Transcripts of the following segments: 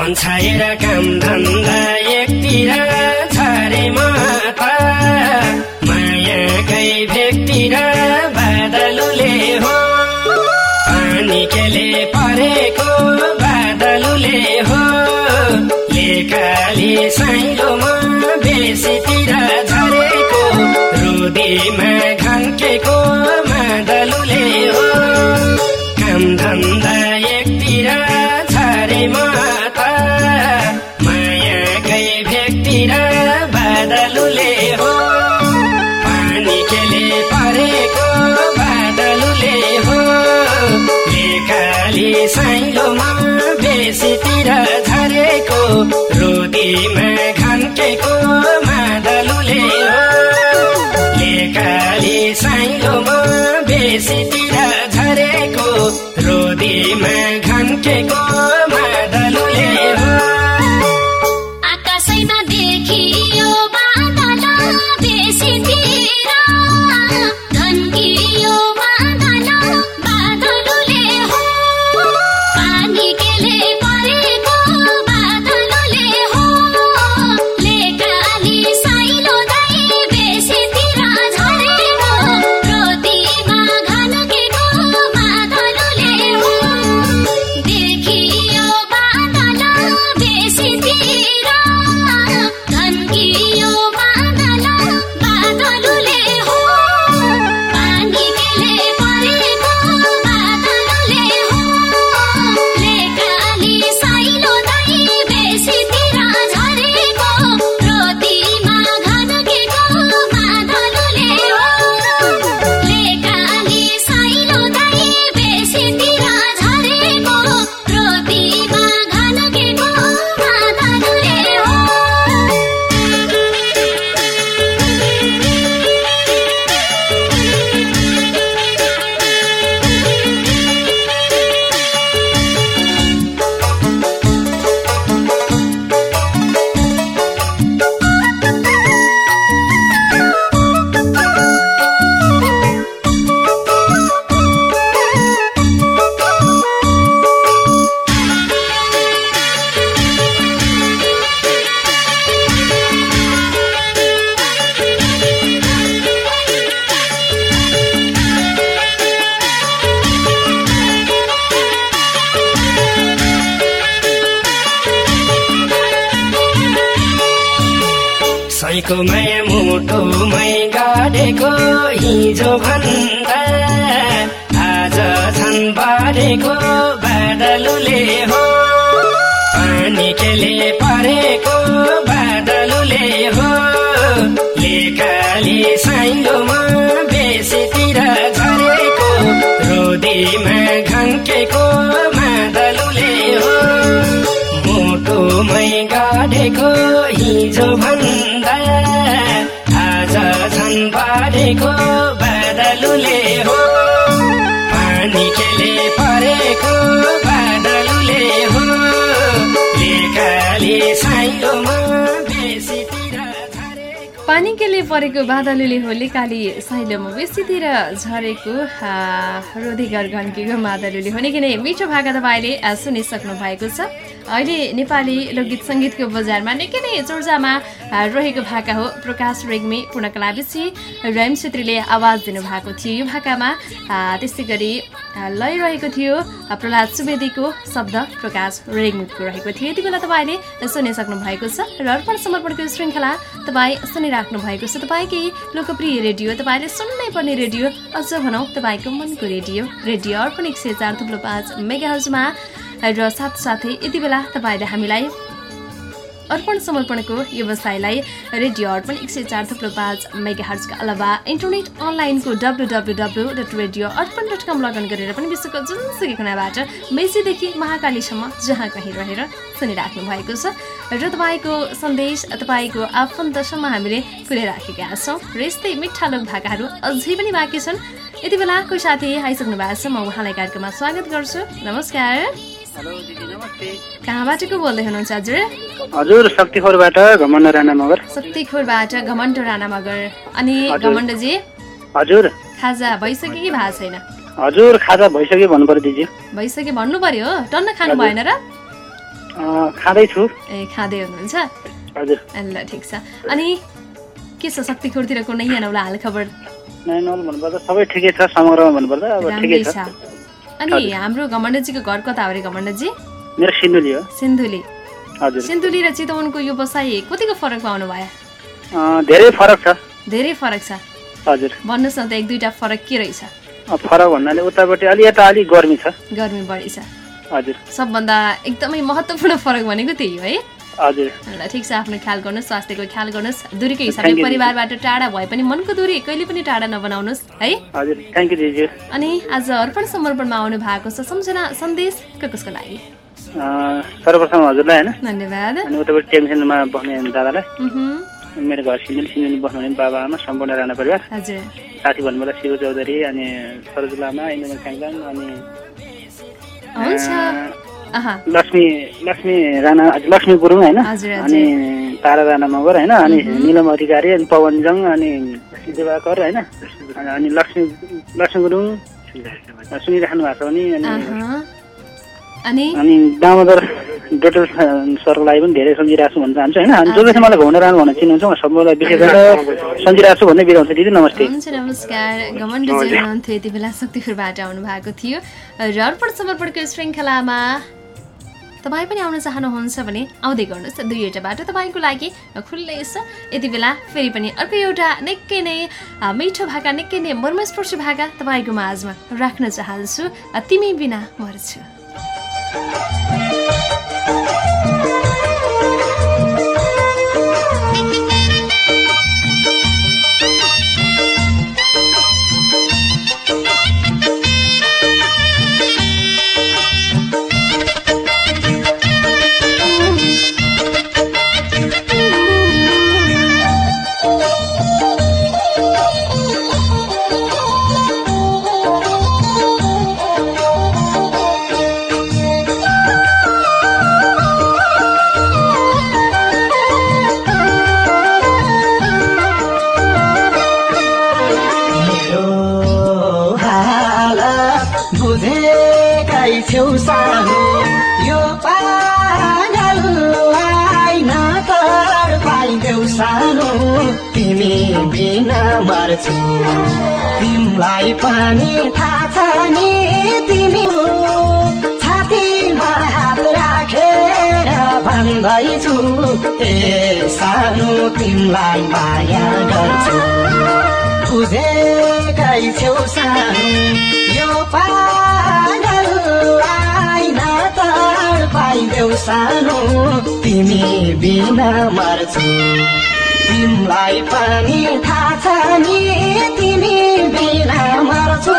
पन्छाएर काम धन्दा एकतिर छरे माता। मायाकै भेकतिर बादलुले हो। पानी केले परेको बादलुले हो। लेकाली साइलोमा बेसीतिर झरेको रुदीमा घन्केको मादलुले हो। लेकाली साइलोमा मुटुमै गाडेको हिजो भन्दा आज झन् बाढेको बादलुले हो। पानी केले परेको बादलुले हो। लेकाली साइलोमा बेसीतिर झरेको रोदीमा घन्केको मुटुमै गाडेको हिजो भन्दा आज झन् बाढेको बादलुले हो। पानी केले परेको बादलुले हो। लेकाली साइलोमा बेसीतिर झरेको। पानी केले परेको बादलुले होली काली साइलोमा बेसीतिर झरेको। रोधी घर घन्केको मादलुले हो निकै नै मिठो भाका तपाईँले सुनिसक्नु भएको छ। अहिले नेपाली लोकगीत सङ्गीतको बजारमा निकै नै चर्चामा रहेको भाका हो प्रकाश रेग्मी पूर्णकलाविसी रहिम छेत्रीले आवाज दिनुभएको थियो। यो भाकामा त्यस्तै गरी लय रहेको थियो प्रहलाद सुवेदीको शब्द प्रकाश रेग्मीको रहेको थियो। यति बेला तपाईँले सुनिसक्नु भएको छ र अर्पण समर्पणको श्रृङ्खला तपाईँ सुनिराख्नु भएको छ। तपाईँकै लोकप्रिय रेडियो तपाईँले सुन्नै पर्ने रेडियो अझ भनौँ तपाईँको मनको रेडियो रेडियो अर्पण एक सय चार थुप्रो पाँच मेगाहजमा र साथसाथै यति बेला तपाईँले हामीलाई अर्पण समर्पणको व्यवसायलाई रेडियो अर्पण एक सय चार थुप्रो पाँच मेगा हर्चका अलावा इन्टरनेट अनलाइनको W W W dot radio Arpan dot com login गरेर पनि विश्वको जुनसुकै कुनाबाट मेसीदेखि महाकालीसम्म जहाँ कहीँ रहेर सुनिराख्नु भएको छ। र तपाईँको सन्देश तपाईँको आफन्तसम्म हामीले पुर्याइराखेका छौँ र यस्तै मिठा लोक भाकाहरू अझै पनि बाँकी छन्। यति बेला कोही साथी आइसक्नु भएको छ म उहाँलाई कार्यक्रममा स्वागत गर्छु। नमस्कार। हेलो दिदी नमस्ते। कहाँबाट को बोल्दै हुनुहुन्छ हजुर? हजुर शक्तिखोरबाट घमण्ड राणा मगर। शक्तिखोरबाट घमण्ड राणा मगर। अनि। घमण्डजी? हजुर। खाजा भइसक्यो कि भएको छैन? हजुर खाजा भइसक्यो भन्नु पर्यो दिदी। भइसक्यो भन्नु पर्यो हो? टन्न खानु भएन र? अँ, खाँदैछु। ए खाँदै हुनुहुन्छ? हजुर। ल ठिक छ। अनि के छ शक्तिखोरतिरको नै नौला हाल खबर नयाँ नौलो भन्नुपर्दा सबै ठिकै छ समग्रमा भन्नुपर्दा अब ठिकै छ। अनि हाम्रो घमण्डजीको घर कता हो अरे घमण्डजी? मेरो सिन्धुली हो। सिन्धुली। हजुर। सिन्धुली र चितवनको यो बसाइ कतिको फरक पाउनु भयो धेरै फरक छ। धेरै फरक छ। हजुर। भन्नुहोस् न त एक दुईवटा फरक के रहेछ? फरक भन्नाले उतापट्टि अलि यता अलिक गर्मी छ। गर्मी बढी छ। हजुर। सबभन्दा एकदमै महत्त्वपूर्ण फरक भनेको त्यही हो है। ल ठिक छ आफ्नो ख्याल गर्नुहोस् स्वास्थ्यको ख्याल गर्नुहोस्। दूरीको हिसाबले परिवारबाट टाढा भए पनि मनको दूरी कहिले पनि टाढा नबनाउनुहोस् है? हजुर अनि आज अर्पण समर्पणमा आउनु भएको छ सम्झना सन्देश कसको लागि? सर्वप्रथम हजुरलाई होइन? धन्यवाद। अनि उतापट्टि टेन्सनमा बस्ने दादालाई। मेरो घर सिन्धुली सिन्धुली बस्नुहुने बाबा आमा सम्पूर्ण राणा परिवार। हजुर। साथी भन्नुभयो शिव चौधरी अनि सरोज लामा इन्द्र स्याङ्जाङ अनि हुन्छ। लक्ष्मी लक्ष्मी राणा लक्ष्मी गुरुङ होइन। अनि तारा राणा मगर होइन? अनि निलम अधिकारी अनि पवनजङ अनि दिवाकर होइन? अनि- अनि लक्ष्मी लक्ष्मी गुरुङ सुनिराख्नु भएको छ भने अनि। अनि? अनि दामोदर डोक्टर सरको लागि पनि धेरै सम्झिरहेको छु भन्न चाहन्छु होइन? अनि जो जसले मलाई घुम्न रहनु भनेर चिन्नुहुन्छ म सबैलाई विशेष गरेर सम्झिरहेको छु भन्दै बिदा हुन्छ दिदी नमस्ते। हुन्छ नमस्कार। घमण्डजी हुनुहुन्थ्यो यति बेला शक्तिपुरबाट आउनु भएको थियो। र अर्पण समर्पणको श्रृङ्खलामा तपाईँ पनि आउन चाहनुहुन्छ भने आउँदै गर्नुहोस् दुईवटा बाटो तपाईँको लागि खुल्लै छ। यति बेला फेरि पनि अर्को एउटा निकै नै मिठो भाका निकै नै मर्मस्पर्शी भाका तपाईँको माझमा राख्न चाहन्छु। तिमी बिना मर्छु। बिना मर्छु तिमीलाई पनि थाहा छ नि तिमी छातीमा हात राखेर भन्दैछु ए सानो तिमीलाई माया गर्छु। बुझेकै छेउ सानो यो पाइदेऊ सानो। तिमी बिना मर्छु। तिमीलाई पनि थाहा छ नि तिमी बिना मर्छु।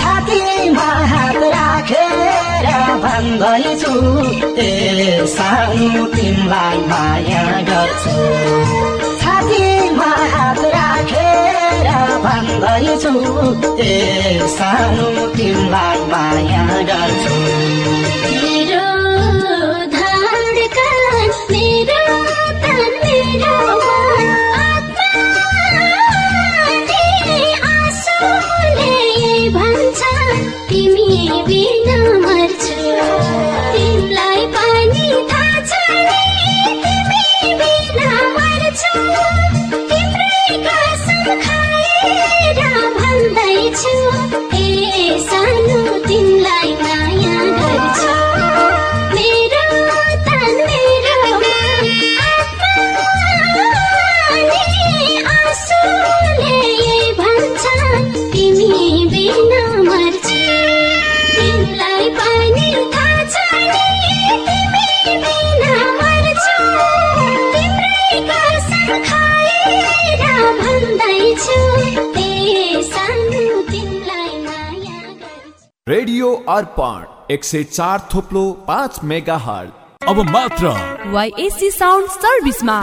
छातीमा हात राखेर भन्दैछु ए सानो तिमीलाई माया गर्छु। छातीमा हात राखेर भन्दैछु ए सानो तिमीलाई माया गर्छु। एक सय चार थोप्लो पाँच मेगा अब मात्र। वाइएससी साउन्ड सर्भिसमा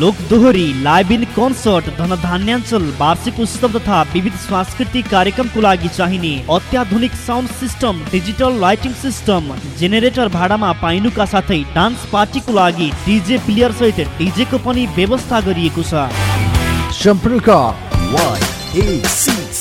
लोक दोहोरी लाइभ इन कन्सर्ट धनधान्याञ्चल वार्षिक उत्सव तथा विविध सांस्कृतिक कार्यक्रमको लागि चाहिने अत्याधुनिक sound system digital lighting system generator भाडामा पाइनुका साथै डान्स पार्टीको लागि डिजे प्लेयर सहित डिजेको पनि व्यवस्था गरिएको छ। सम्पर्क वाइएसी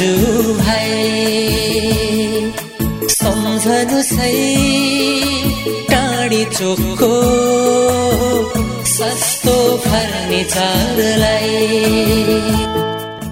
दाजु सम्झनु सही टाढी चोकको सस्तो फर्निचरलाई।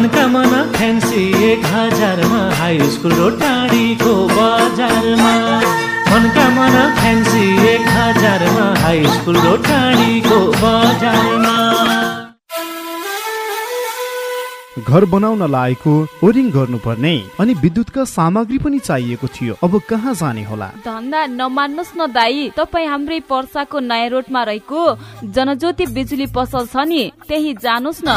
मनकामना फ्यान्सी एक हजारमा हाई स्कुल रोड टाढीको बजारमा। मनकामना फ्यान्सी एक हजारमा हाई स्कुल रोड टाढीको बजारमा। घर बनाउन लागेको ओरिङ गर्नुपर्ने अनि विद्युतका सामग्री पनि चाहिएको थियो। अब कहाँ जाने होला? धन्दा नमान्नुहोस् न दाई तपाईँ हाम्रै पर्साको नयाँ रोडमा रहेको जनज्योति बिजुली पसल छ नि त्यही जानुहोस् न।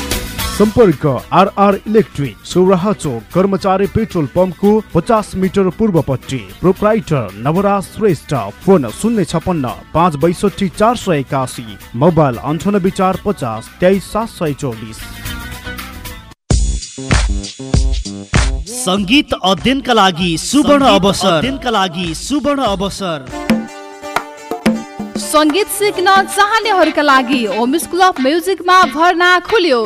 सम्पर्क आरआर इलेक्ट्रिक सौराहा चोक कर्मचारी पेट्रोल पम्पको पचास मिटर पूर्वपट्टि। प्रोप्राइटर नवराज श्रेष्ठ फोन शून्य छपन्न पाँच बैसठी चार सय एकासी मोबाइल अन्ठानब्बे चार पचास तेइस सात सय चौबिस। सङ्गीत अध्ययनका लागि सुवर्ण अवसर। अध्ययनका लागि सुवर्ण अवसर। सङ्गीत सिक्न चाहनेहरूका लागि होम स्कुल अफ म्युजिकमा भर्ना खुल्यो।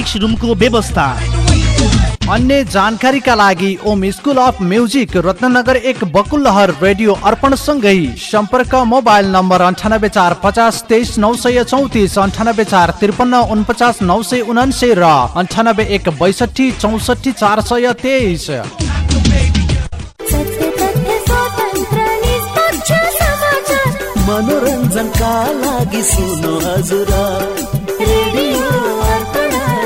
प्राक्टिक्स रुमको व्यवस्था। अन्य जानकारीका लागि Om school of music Ratnanagar एक बकुलहर रेडियो अर्पण सँगै सम्पर्क मोबाइल नम्बर अन्ठानब्बे चार पचास तेइस नौ सय चौतिस अन्ठानब्बे चार त्रिपन्न उनपचास नौ सय उनान्से र अन्ठानब्बे एक बैसठी चौसठी चार सय तेइस। सुन्नु हजुर।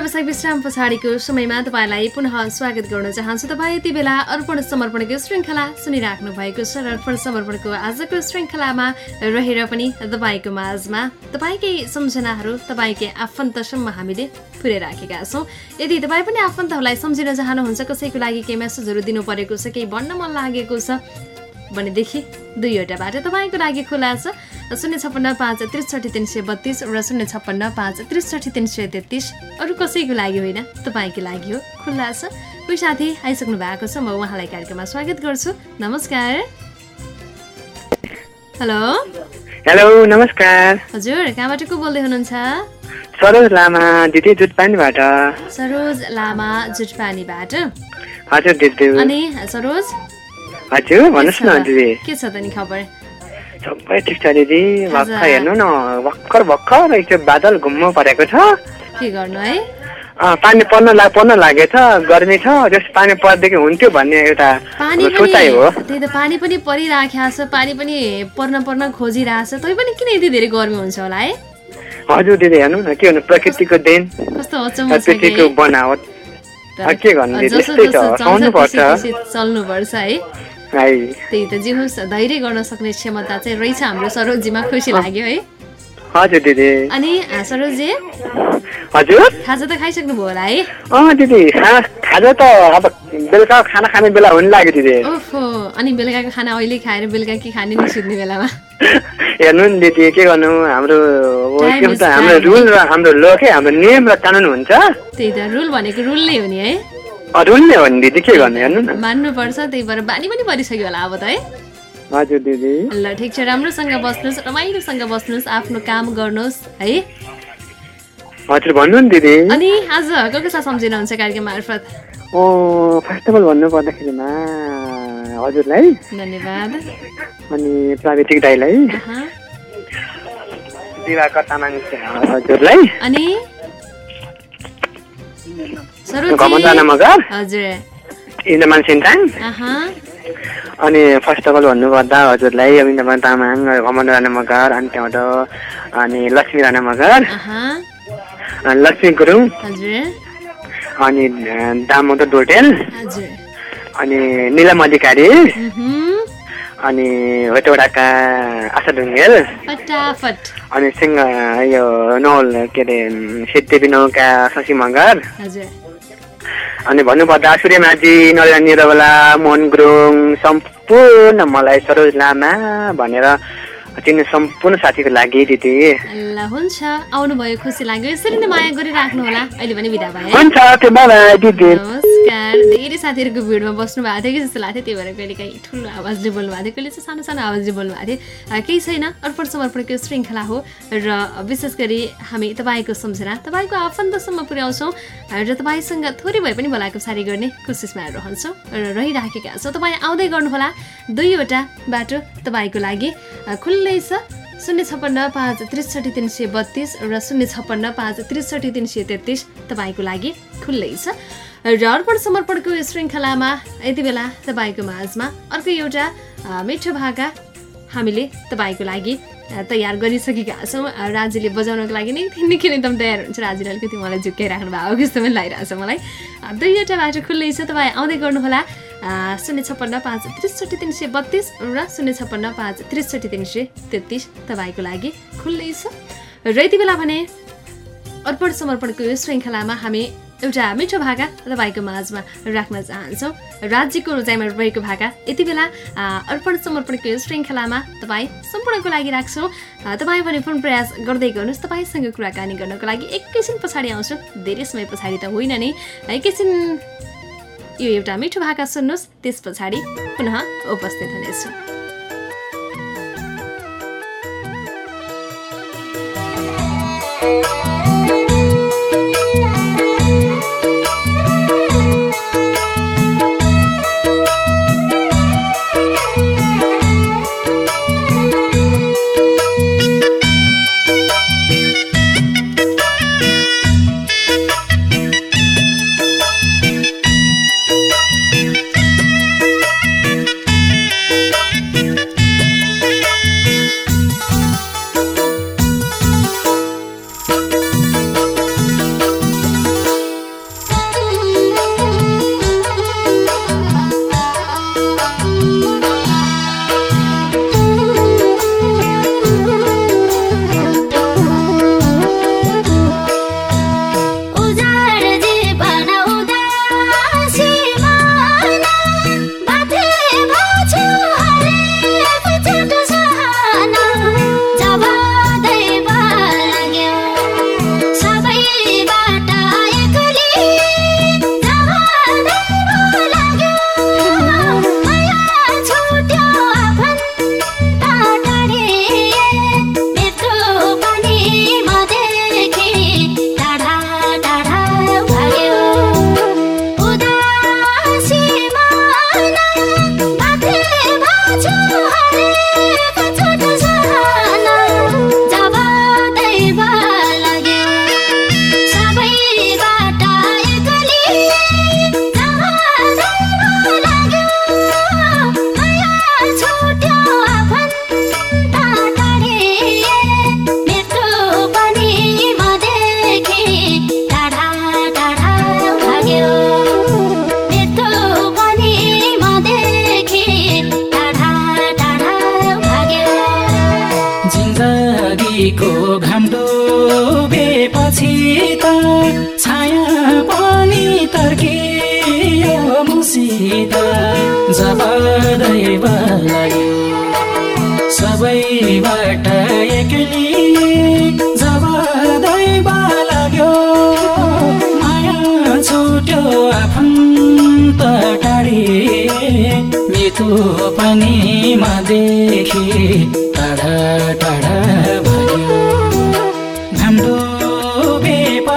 व्यवसायिक विश्राम पछाडिको समयमा तपाईँलाई पुनः स्वागत गर्न चाहन्छु। तपाईँ यति बेला अर्पण समर्पणको श्रृङ्खला सुनिराख्नु भएको छ र अर्पण समर्पणको आजको श्रृङ्खलामा रहेर पनि तपाईँको माझमा तपाईँकै सम्झनाहरू तपाईँकै आफन्तसम्म हामीले पुर्याइराखेका छौँ। यदि तपाईँ पनि आफन्तहरूलाई सम्झिन चाहनुहुन्छ कसैको लागि केही मेसेजहरू दिनु परेको छ केही भन्न मन लागेको छ भनेदेखि दुईवटा बाटो तपाईँको लागि खुला छ। शून्य छप्पन्न पाँच त्रिसठी तिन सय बत्तिस र शून्य छप्पन्न पाँच त्रिसठी तिन सय तेत्तिस। अरू कसैको लागि होइन तपाईँको लागि हो। खुल्ला छ। कोही साथी आइसक्नु भएको छ म उहाँलाई कार्यक्रममा स्वागत गर्छु। नमस्कार। हेलो। हेलो नमस्कार। हजुर कहाँबाट को बोल्दै हुनुहुन्छ? सरोज लामा दिदी जुटपानीबाट। सरोज लामा जुटपानीबाट। हजुर दिदी। अनि सरोज? हजुर भन्नुहोस् न दिदी। के छ त नि खबर? सबै ठिक छ दिदी। भर्खर। हेर्नु न भर्खर भर्खर एकचोटि बादल घुम्नु परेको छ। के गर्नु है? पानी पर्न ला पर्न लागेछ गर्मी छ त्यस पानी पर्देखि हुन्थ्यो भन्ने एउटा सोचाइ हो। त्यही त पानी पनि परिराखेको छ पानी पनि पर्न पर्न खोजिरहेको छ। तै पनि किन यति धेरै गर्मी हुन्छ होला है? हजुर दिदी हेर्नु न के भन्नु प्रकृतिको देन कस्तो अचम्म छ कि। पृथ्वीको बनावट के गर्नु चल्नुपर्छ है। त्यही त जे होस् धैर्य गर्न सक्ने क्षमता चाहिँ रहेछ हाम्रो सरोजीमा खुसी लाग्यो है। हजुर दिदी। अनि सरोजी हजुर? खाजा त खाइसक्नु भयो होला है? अँ दिदी खाजा त अब बेलुका खाना खाने बेला हुन लाग्यो दिदी। ओहो अनि बेलुकाको खाना अहिले खाएर बेलुका के खाने नि सुत्ने बेलामा? हेर्नु नि दिदी के गर्नु? हाम्रो हाम्रो. रुल र हाम्रो ल के? हाम्रो नियम र कानुन हुन्छ। त्यही त रुल भनेको रुल नै हो नि है। अँ, रुल नै हो नि दिदी के गर्नु हेर्नु न। मान्नुपर्छ त्यही भएर बानी पनि परिसक्यो होला अब त है। हजुर दिदी। ल ठिक छ राम्रोसँग बस्नुहोस् रमाइलोसँग बस्नुहोस् आफ्नो काम गर्नुहोस् है। हजुर भन्नु नि दिदी। अनि आज को कसलाई सम्झिनुहुन्छ कार्यक्रम मार्फत? ओ फर्स्ट अफ अल भन्नु पर्दाखेरिमा हजुरलाई। धन्यवाद। अनि प्राविधिक दाईलाई। दिवाकर तामाङ हजुरलाई। अनि? इन्द्रमान सिन्ताङ अहँ। अनि फर्स्ट अफ अल भन्नुपर्दा हजुरलाई इन्द्रमान तामाङ घमण्ड राणा मगर अनि त्यहाँबाट अनि लक्ष्मी राणा मगर अहँ। अनि लक्ष्मी गुरुङ अनि दामोदर डोटेल अनि निलम अधिकारी। अनि होटौडाका आशा ढुङ्गेल फटाफट। अनि सिंह यो नौल के अरे सिद्धदेवी नौका शशी मगर। अनि भन्नुपर्दा सूर्यमाझी नरेन्द्र निरवला मोहन गुरुङ सम्पूर्ण मलाई सरोज लामा भनेर चिन्ने सम्पूर्ण साथीको लागि दिदी। हुन्छ। आउनुभयो खुसी लाग्यो। यसरी नै माया गरिराख्नु होला अहिले पनि बिदा भयो? हुन्छ त्यो बाई दिदी। नमस्कार। धेरै साथीहरूको भिडमा बस्नु भएको थियो कि जस्तो लाग्थ्यो त्यही भएर कहिले काहीँ ठुलो आवाजले बोल्नु भएको थियो। कहिले चाहिँ सानो सानो आवाजले बोल्नु भएको थियो। केही छैन। अर्पण समर्पणको श्रृङ्खला हो। र विशेष गरी हामी तपाईँको सम्झना तपाईँको आफन्तसम्म पुर्याउँछौँ। र तपाईँसँग थोरै भए पनि भलाको सारी गर्ने कोसिसमा रहन्छौँ र रहिराखेका छौँ। तपाईँ आउँदै गर्नुहोला। दुईवटा बाटो तपाईँको लागि। खुल्लै छ। शून्य छप्पन्न पाँच त्रिसठी तिन सय बत्तिस र शून्य छप्पन्न पाँच त्रिसठी तिन सय तेत्तिस तपाईँको लागि खुल्लै छ। र अर्पण समर्पणको श्रृङ्खलामा यति बेला तपाईँको माझमा अर्को एउटा मिठो भाका हामीले तपाईँको लागि तयार गरिसकेका छौँ। राज्यले बजाउनको लागि नै निकै नै एकदम तयार हुन्छ राज्यले अलिकति मलाई झुक्काइराख्नु भएको जस्तो पनि लागिरहेको छ मलाई। दुईवटा बाटो खुल्लै छ तपाईँ आउँदै गर्नुहोला। शून्य छप्पन्न पाँच त्रिसठी तिन सय बत्तिस र शून्य छप्पन्न पाँच त्रिसठी तिन सय तेत्तिस तपाईँको लागि खुल्लै छ। र यति बेला भने अर्पण समर्पणको यो श्रृङ्खलामा हामी एउटा मिठो भाका तपाईँको माझमा राख्न चाहन्छौँ। राज्यको रोजाइमा रहेको भाका यति बेला अर्पण समर्पणको यो श्रृङ्खलामा तपाईँ सम्पूर्णको लागि राख्छौँ। तपाईँ पनि फोन प्रयास गर्दै गर्नुहोस् तपाईँसँग कुराकानी गर्नको लागि एकैछिन पछाडि आउँछु। धेरै समय पछाडि त होइन नै। एकैछिन यो एउटा मिठो भाका सुन्नुहोस् त्यस पछाडि पुनः उपस्थित हुनेछु। Thank.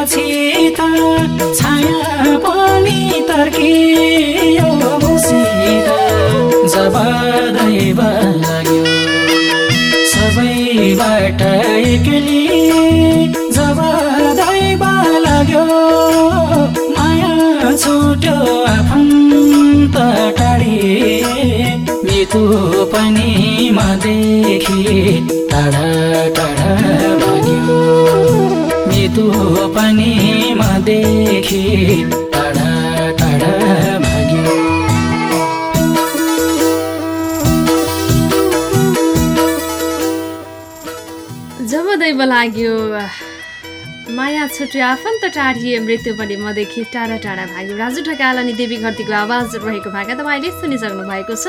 डुबेपछि त छाया पनि तर्कियो मसित जब दैव लाग्यो सबैबाट एक्लै जब दैव लाग्यो माया छुट्यो आफन्त टाढी मृत्यु पनि म देखि टाढा टाढा भाग्यो पनि म देखि। भाग्यो जब दैव लाग्यो माया छुट्यो आफन्त टाढिए मृत्यु पनि मदेखि टाढा टाढा भाग्यो। राजु ढकाल अनि देवी घरतीको आवाज रहेको भाका तपाईँले सुनिसक्नु भएको छ।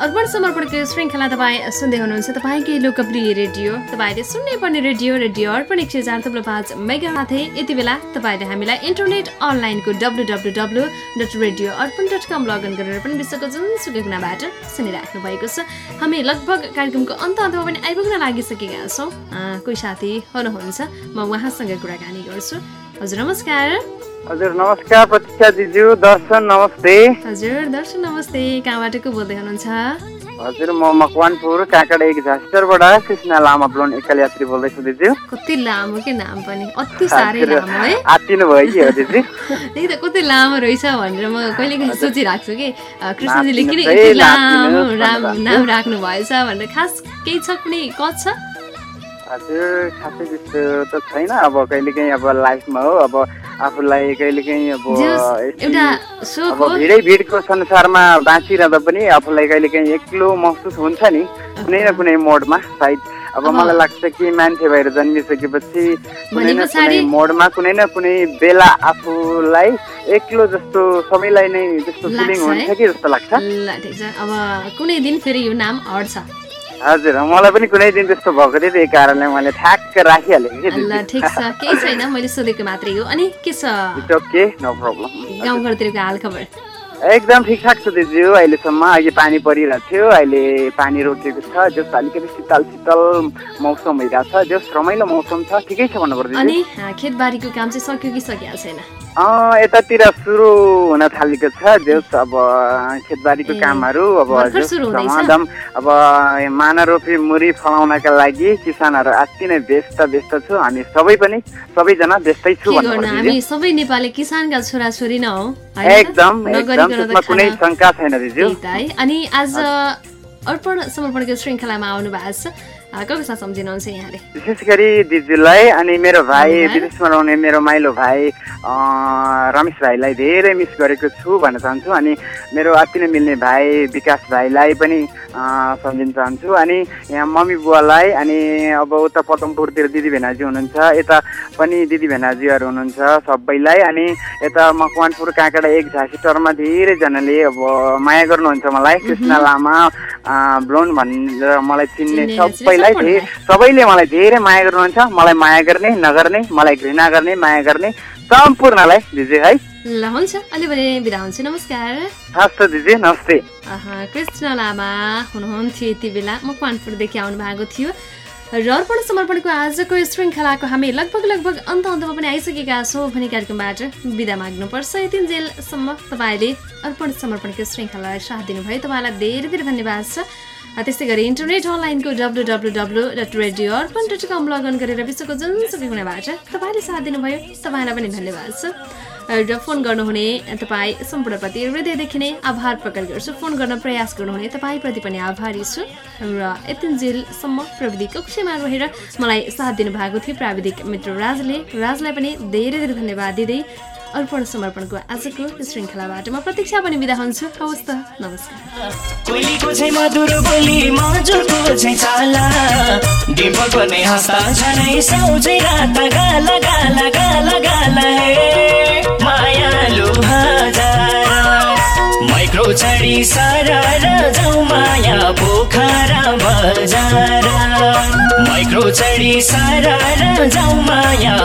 अर्पण समर्पणको श्रृङ्खला तपाईँ सुन्दै हुनुहुन्छ। तपाईँकै लोकप्रिय रेडियो तपाईँले सुन्नै पर्ने रेडियो रेडियो अर्पण एक सय चार थप्लो पाँच मेगा साथै यति बेला तपाईँले हामीलाई इन्टरनेट अनलाइनको W W W dot radio Arpan dot com login गरेर पनि विश्वको जुनसुकै कुनाबाट सुनिराख्नु भएको छ। हामी लगभग कार्यक्रमको अन्त अन्तमा पनि आइपुग्न लागिसकेका छौँ। कोही साथी हुनुहुन्छ म उहाँसँग कुराकानी गर्छु। हजुर नमस्कार। हजुर नमस्कार प्रतीक्षा दिजु दर्शन नमस्ते। हजुर दर्शन नमस्ते। कहाँबाट को बोल्दै हुनुहुन्छ? हजुर म मकवानपुर काँकडा एक झास्टरबाट कृष्ण लामा ब्लोन एकल यात्री बोल्दैछु दिजु। कति लामो के नाम पनि। अति साह्रै लामो है। आत्तिनु भयो कि हो दिजु? त्यही त कति लामो रहेछ भनेर म कहिले कहिले सोचिरहेको छु कि कृष्णजीले किन यति लामो नाम राख्नु भएछ भनेर खास केही छ कुनै कथ छ? हजुर खासै त्यस्तो त छैन। अब कहिलेकाहीँ अब लाइफमा हो अब आफूलाई कहिलेकाहीँ अब अब भिडै भिडको संसारमा बाँचिरहँदा पनि आफूलाई कहिलेकाहीँ एक्लो महसुस हुन्छ नि कुनै न कुनै मोडमा सायद। अब मलाई लाग्छ कि मान्छे भएर जन्मिसकेपछि कुनै न कुनै मोडमा कुनै न कुनै बेला आफूलाई एक्लो जस्तो सबैलाई नै त्यस्तो फिलिङ हुन्छ? कि जस्तो लाग्छ? अब कुनै दिन फेरि यो नाम हट्छ हजुर मलाई पनि कुनै दिन त्यस्तो भएको थियो त्यही कारणले मैले ठ्याक्क राखिहालेको कि ल ठिक छ। केही छैन मैले सोधेको मात्रै हो। अनि के छ? गाउँघरतिरको हाल खबर एकदम ठिकठाक छ दिजु अहिलेसम्म। अहिले पानी परिरहेको थियो अहिले पानी रोकिएको छ जस अलिकति शीतल शीतल मौसम भइरहेको छ जस रमाइलो मौसम छ। ठिकै छ भन्नु पर्दैन अनि खेतबारीको काम चाहिँ सक्यो कि छैन? अँ यतातिर सुरु हुन थालेको छ जस अब खेतबारीको कामहरू अब? धमाधम अब माना रोपी मुरी फलाउनका लागि किसानहरू अति नै व्यस्त व्यस्त छु। हामी सबै पनि सबैजना व्यस्तै छु हामी। सबै नेपाली किसानका छोराछोरी न हौ? एकदम। त्यसमा कुनै शङ्का छैन है। अनि आज अर्पण समर्पणको श्रृङ्खलामा आउनु भएको छ। कसलाई सम्झिनुहुन्छ यहाँले? विशेष गरी दिजुलाई अनि मेरो भाइ। विदेशमा रहने मेरो माइलो भाइ रमेश भाइलाई धेरै मिस गरेको छु भन्न चाहन्छु अनि मेरो अति नै मिल्ने भाइ विकास भाइलाई पनि सम्झिन चाहन्छु अनि यहाँ मम्मी बुवालाई अनि अब उता पदमपुरतिर दिदी भेनाजी हुनुहुन्छ यता पनि दिदी भेनाजीहरू हुनुहुन्छ सबैलाई अनि यता मकवानपुर काँकडा एक झाँसी टरमा धेरैजनाले अब माया गर्नुहुन्छ मलाई। कृष्ण लामा ब्लोन भनेर मलाई चिन्ने चिन्ने सबैलाई सबैलाई। सबैले मलाई धेरै माया गर्नुहुन्छ। मलाई माया गर्ने नगर्ने मलाई घृणा गर्ने माया गर्ने। सम्पूर्णलाई दिदी है। ल हुन्छ। अहिले भने बिदा हुन्छ। नमस्कार। हस् त दिदी नमस्ते। कृष्ण लामा हुनुहुन्थ्यो यति बेला। मकवानपुरदेखि आउनु भएको थियो। र अर्पण समर्पणको आजको श्रृङ्खलाको हामी लगभग लगभग अन्त अन्तमा पनि आइसकेका छौँ भने कार्यक्रमबाट बिदा माग्नुपर्छ। यति जेलसम्म तपाईँले अर्पण समर्पणको श्रृङ्खलालाई साथ दिनुभयो। तपाईँलाई धेरै धेरै धन्यवाद छ। त्यस्तै गरी इन्टरनेट अनलाइनको W W W dot radio Arpan dot com login गरेर विश्वको जुनसुकै कुनाबाट तपाईँले साथ दिनुभयो तपाईँलाई पनि धन्यवाद छ र फोन गर्नुहुने तपाईँ सम्पूर्णप्रति हृदयदेखि नै आभार प्रकट गर्छु। फोन गर्न प्रयास गर्नुहुने तपाईँप्रति पनि आभारी छु। र यतिन्जेलसम्म प्रविधि कक्षमा रहेर मलाई साथ दिनुभएको थियो प्राविधिक मित्र राजले। राजलाई पनि धेरै धेरै धन्यवाद दिँदै अर्पण समर्पणको आजको श्रृङ्खलाबाट म प्रतीक्षा पनि बिदा हुन्छु। हवस् त नमस्कार। माइक्रो सारा माया